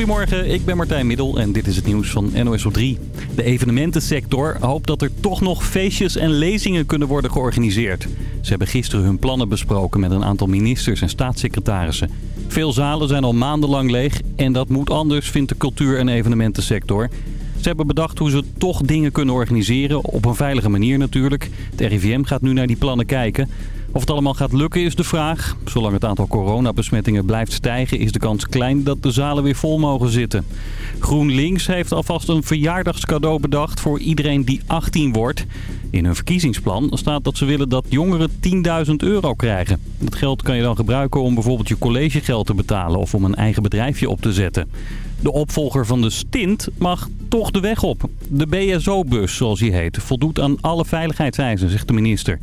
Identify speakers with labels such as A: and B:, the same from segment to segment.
A: Goedemorgen, ik ben Martijn Middel en dit is het nieuws van NOS op 3. De evenementensector hoopt dat er toch nog feestjes en lezingen kunnen worden georganiseerd. Ze hebben gisteren hun plannen besproken met een aantal ministers en staatssecretarissen. Veel zalen zijn al maandenlang leeg en dat moet anders, vindt de cultuur- en evenementensector. Ze hebben bedacht hoe ze toch dingen kunnen organiseren, op een veilige manier natuurlijk. Het RIVM gaat nu naar die plannen kijken. Of het allemaal gaat lukken is de vraag. Zolang het aantal coronabesmettingen blijft stijgen is de kans klein dat de zalen weer vol mogen zitten. GroenLinks heeft alvast een verjaardagscadeau bedacht voor iedereen die 18 wordt. In hun verkiezingsplan staat dat ze willen dat jongeren 10.000 euro krijgen. Dat geld kan je dan gebruiken om bijvoorbeeld je collegegeld te betalen of om een eigen bedrijfje op te zetten. De opvolger van de stint mag toch de weg op. De BSO-bus, zoals hij heet, voldoet aan alle veiligheidseisen, zegt de minister.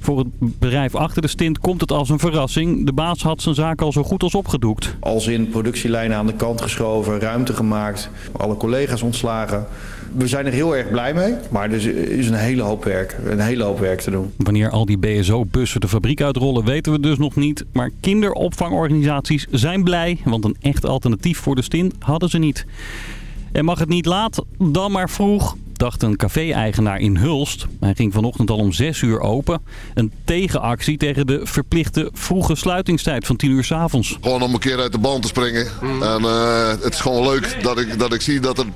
A: Voor het bedrijf achter de stint komt het als een verrassing. De baas had zijn zaak al zo goed als opgedoekt.
B: Als in productielijnen aan de kant geschoven, ruimte gemaakt, alle collega's ontslagen. We zijn er heel erg blij mee, maar er is een hele hoop werk, een hele hoop werk te doen.
A: Wanneer al die BSO-bussen de fabriek uitrollen weten we dus nog niet. Maar kinderopvangorganisaties zijn blij, want een echt alternatief voor de stint hadden ze niet. En mag het niet laat, dan maar vroeg dacht een café-eigenaar in Hulst. Hij ging vanochtend al om 6 uur open. Een tegenactie tegen de verplichte vroege sluitingstijd van 10 uur s avonds.
C: Gewoon om een keer uit de band te springen. En uh, het is gewoon leuk dat ik, dat ik zie dat er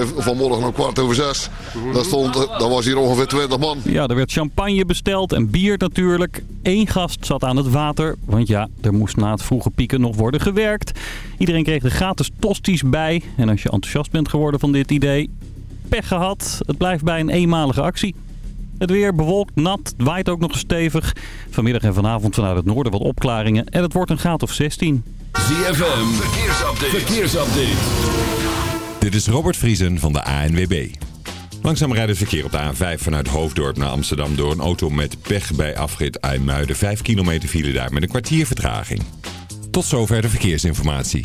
C: vanmorgen om kwart over zes. Daar, stond, daar was hier ongeveer 20 man.
A: Ja, er werd champagne besteld en bier natuurlijk. Eén gast zat aan het water, want ja, er moest na het vroege pieken nog worden gewerkt. Iedereen kreeg er gratis tosties bij. En als je enthousiast bent geworden van dit idee, pech gehad. Het blijft bij een eenmalige actie. Het weer bewolkt, nat, waait ook nog stevig. Vanmiddag en vanavond vanuit het noorden wat opklaringen. En het wordt een graad of 16.
D: ZFM, verkeersupdate. verkeersupdate.
E: Dit is Robert Vriesen van de ANWB. Langzaam rijdt het verkeer op de A5 vanuit Hoofddorp naar Amsterdam... door een auto met pech bij afrit IJmuiden. 5 kilometer file daar met een kwartier vertraging. Tot zover de verkeersinformatie.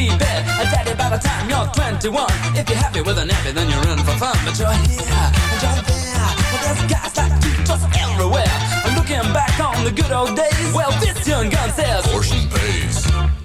F: be bed. A daddy by the time you're 21. If you're happy with a nappy, then you're in for fun. But you're here and you're there. Well, there's guys like you just everywhere. I'm looking back on the good old days. Well, this young gun says, or she pays.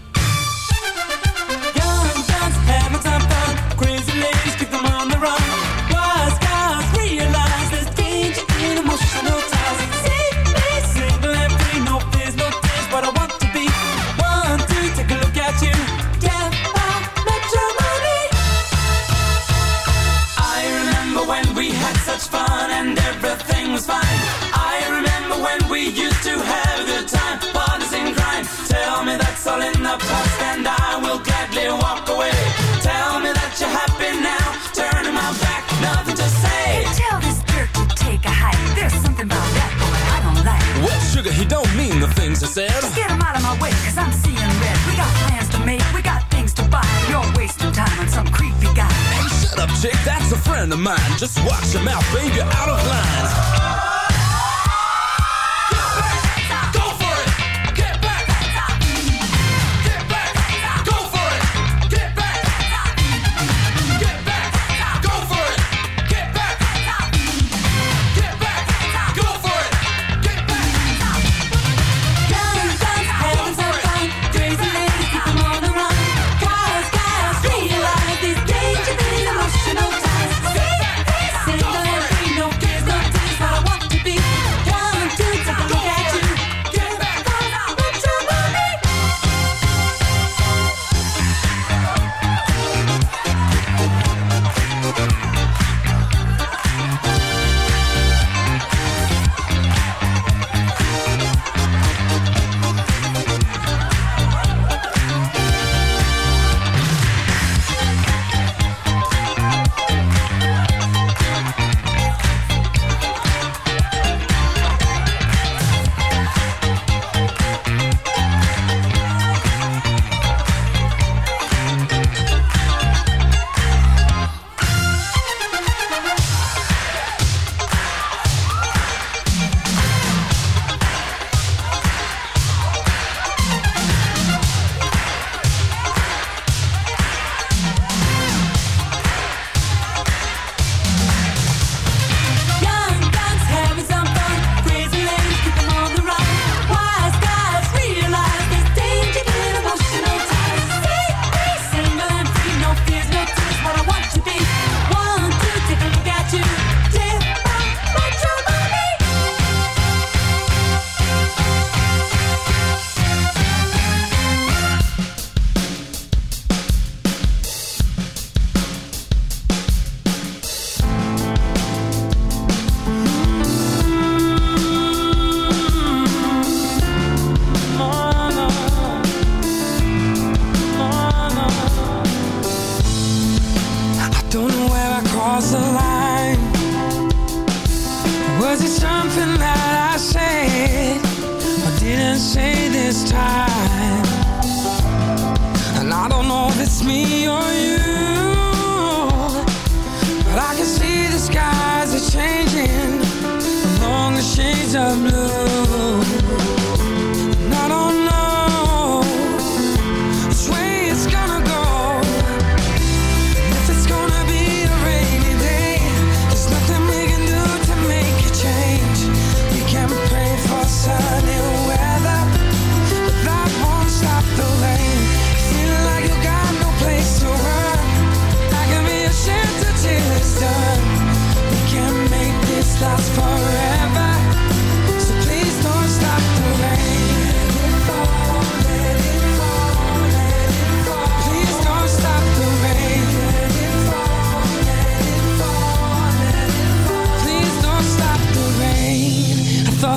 F: and I will gladly walk away. Tell me that you're happy now, turning my back, nothing to say.
G: Tell this jerk to take a hike. There's something about that boy I don't like.
F: Well, sugar, he don't mean the things he said.
G: Get him out of my I'm seeing red. We got plans to make, we got things to buy. You're wasting time on some creepy guy.
F: Hey, shut up, chick, that's a friend of mine. Just watch your mouth, baby, out of line.
H: I'm blue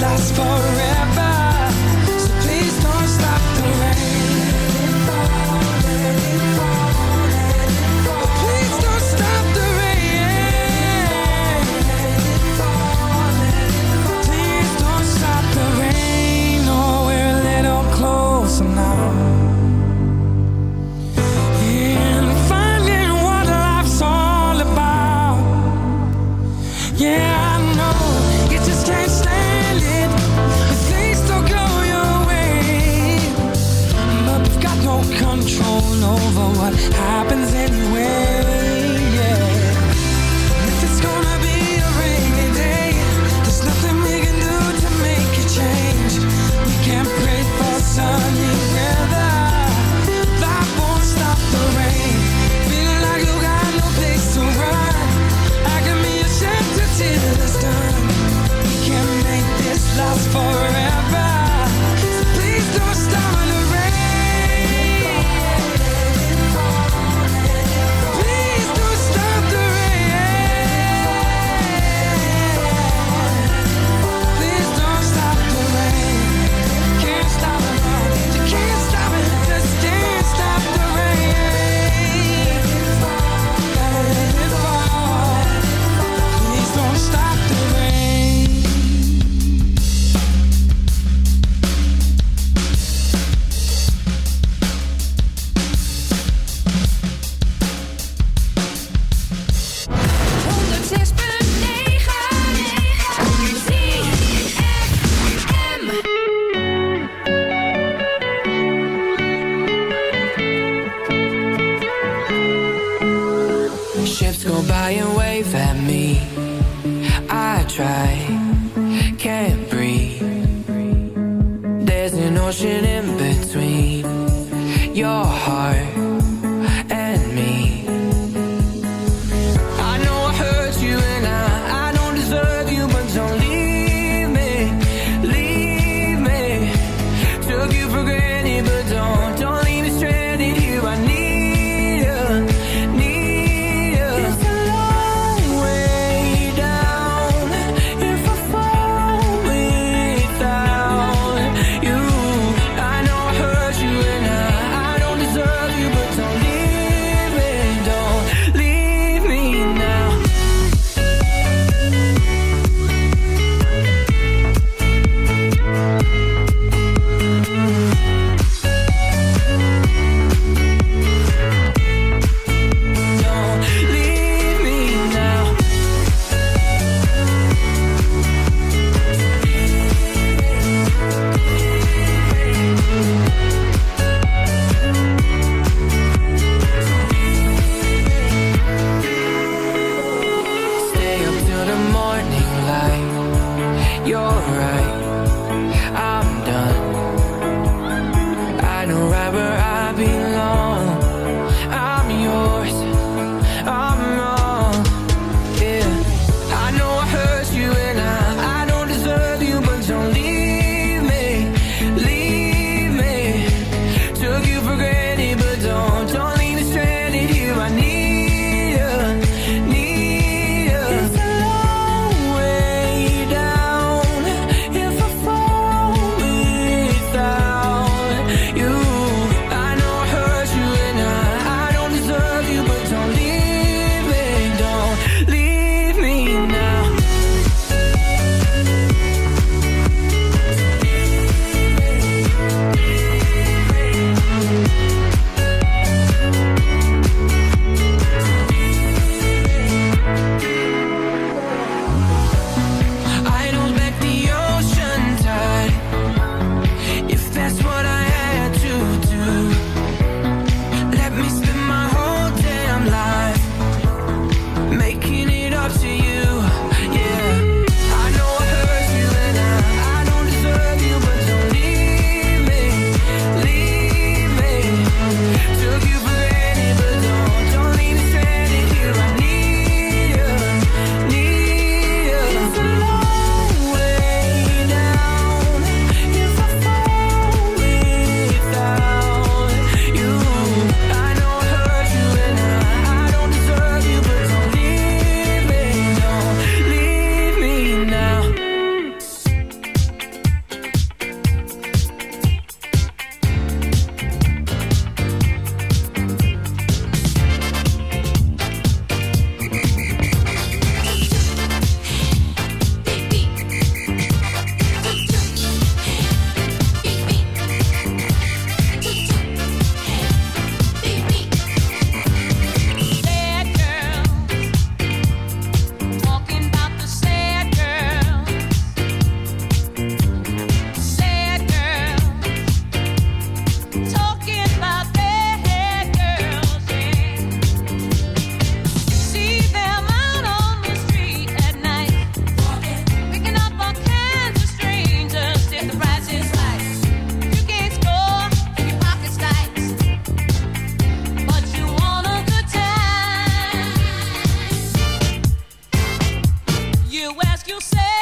H: last forever.
I: Yourself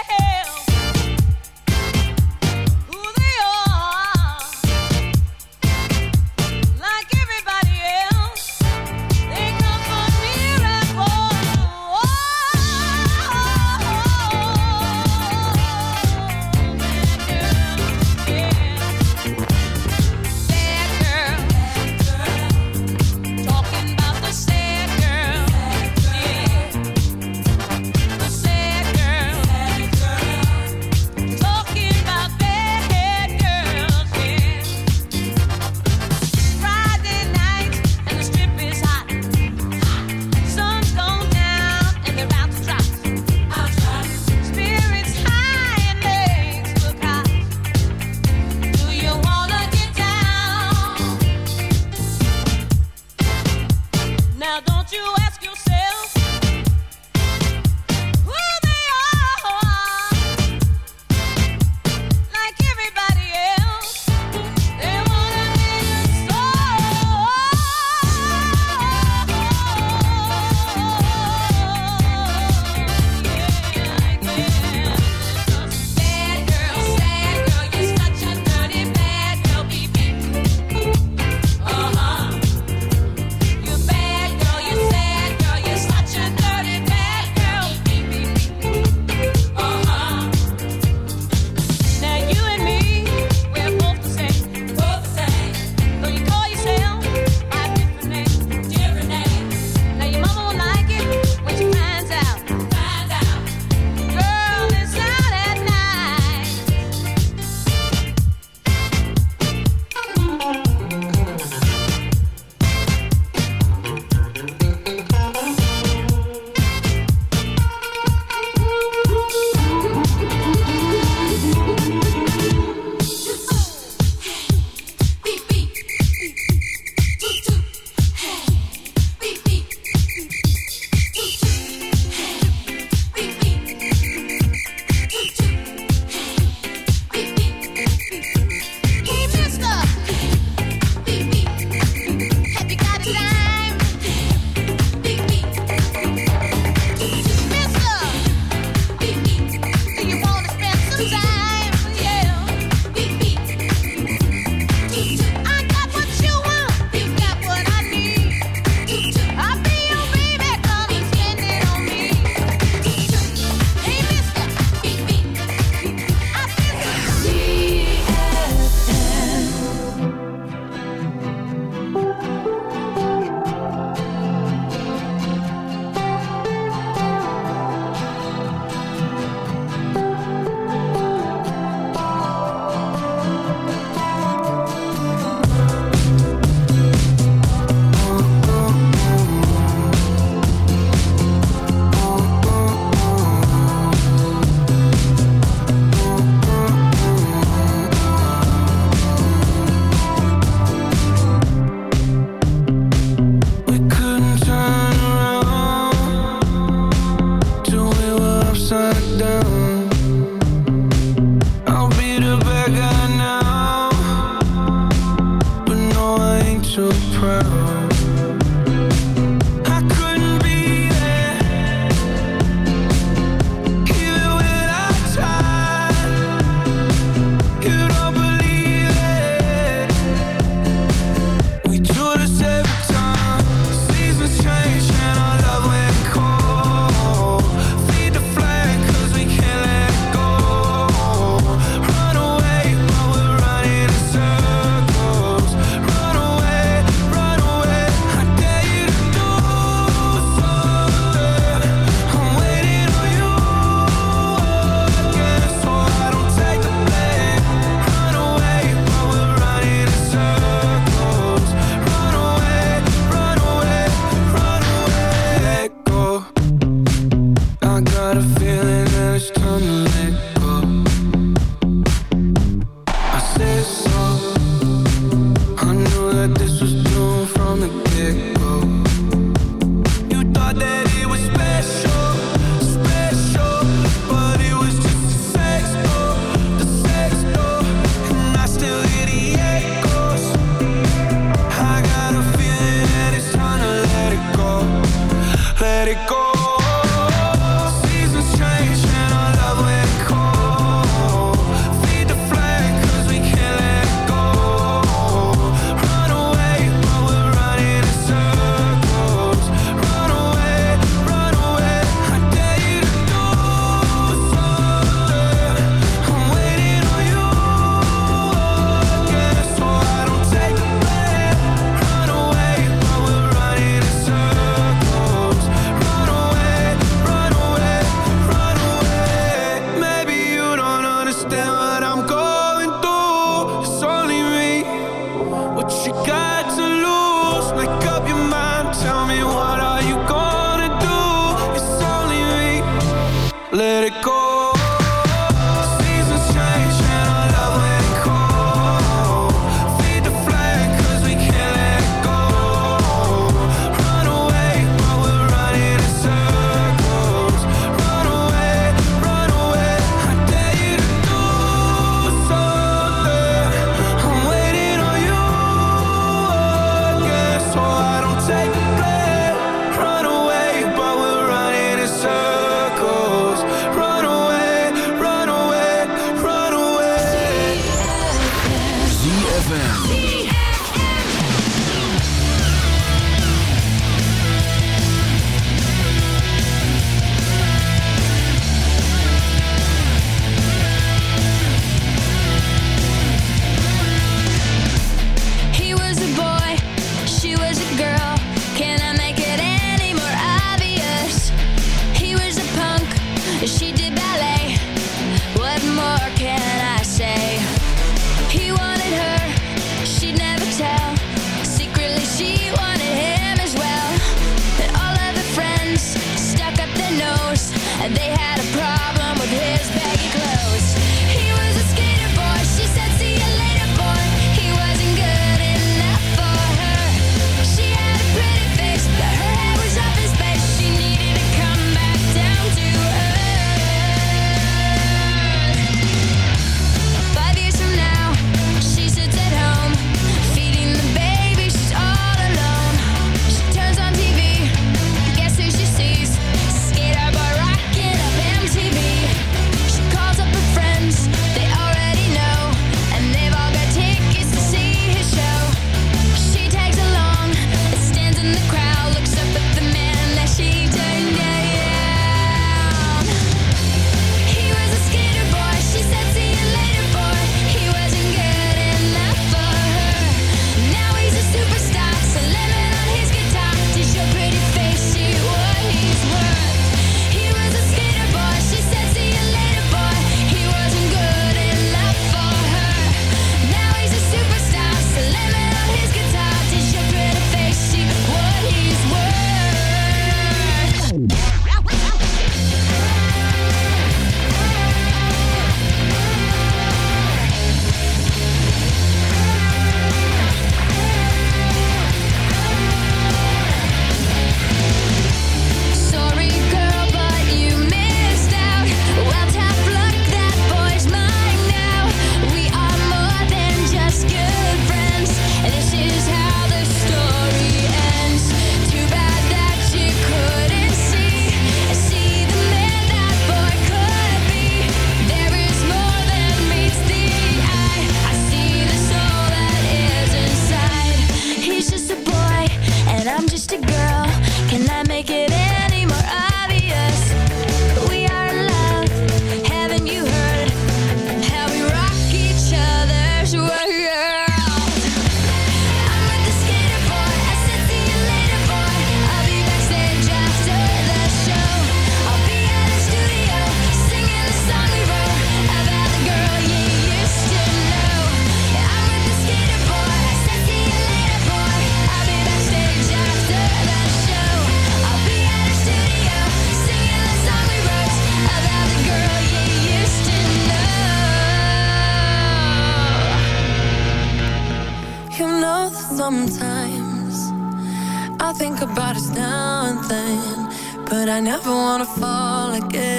I: I
J: never
K: wanna fall again.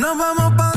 K: nos vamos pa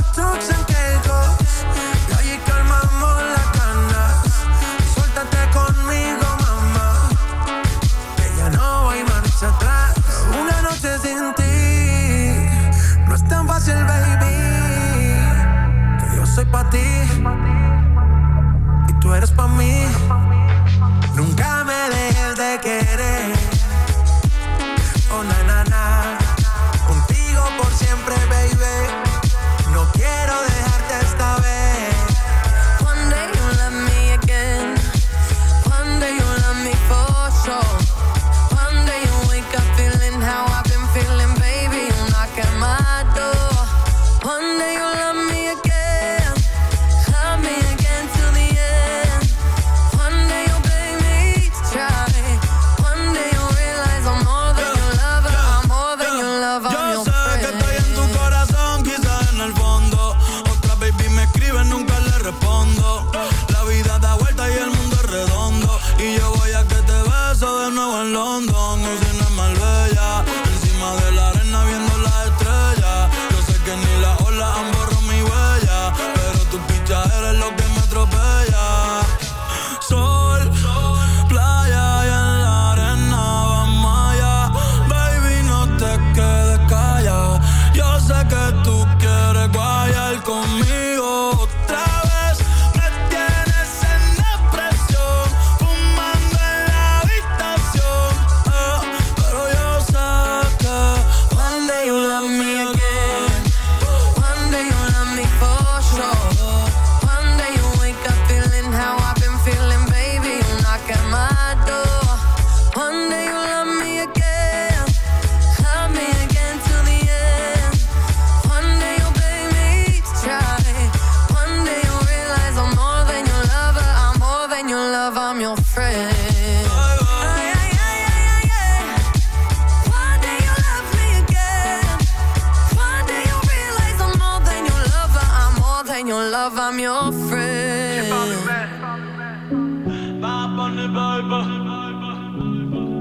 L: find your love, I'm your friend.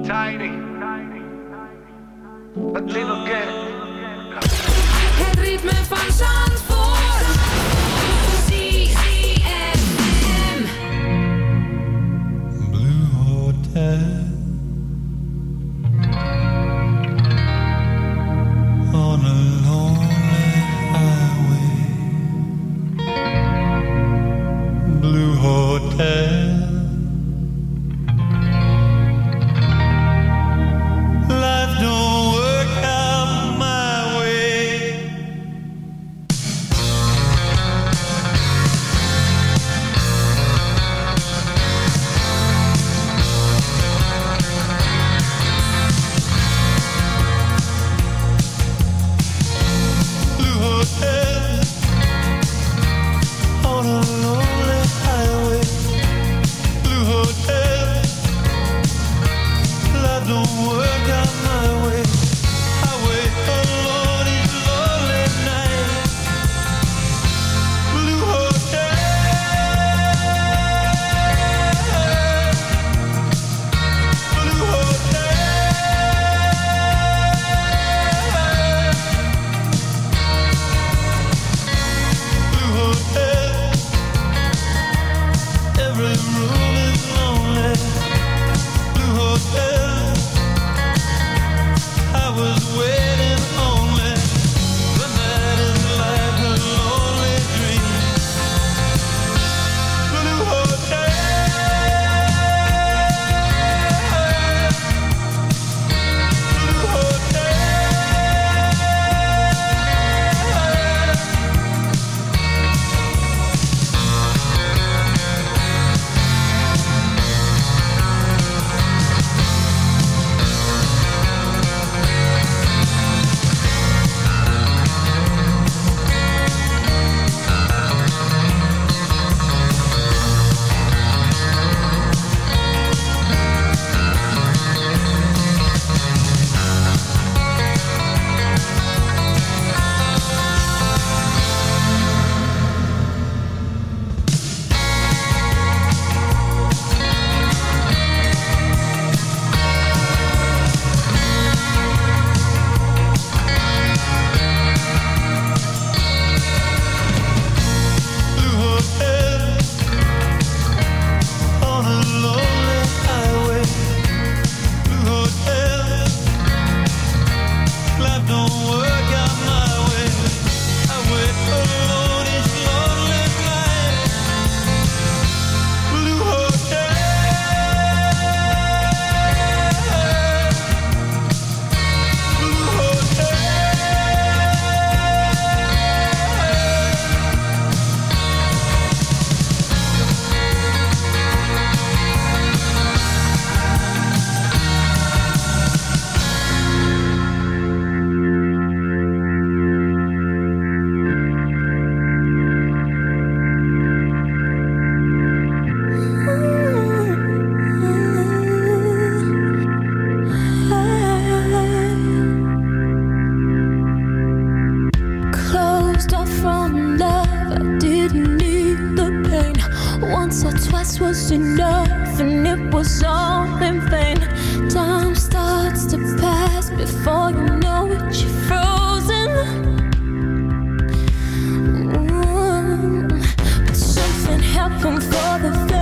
L: Tiny. Het
K: little kid.
G: Het ritme van Zandvoort.
K: Blue Hotel. Okay. Once or twice was
M: enough, and it was all in vain. Time starts to pass before you know it, you're frozen. Mm -hmm. But something happened for the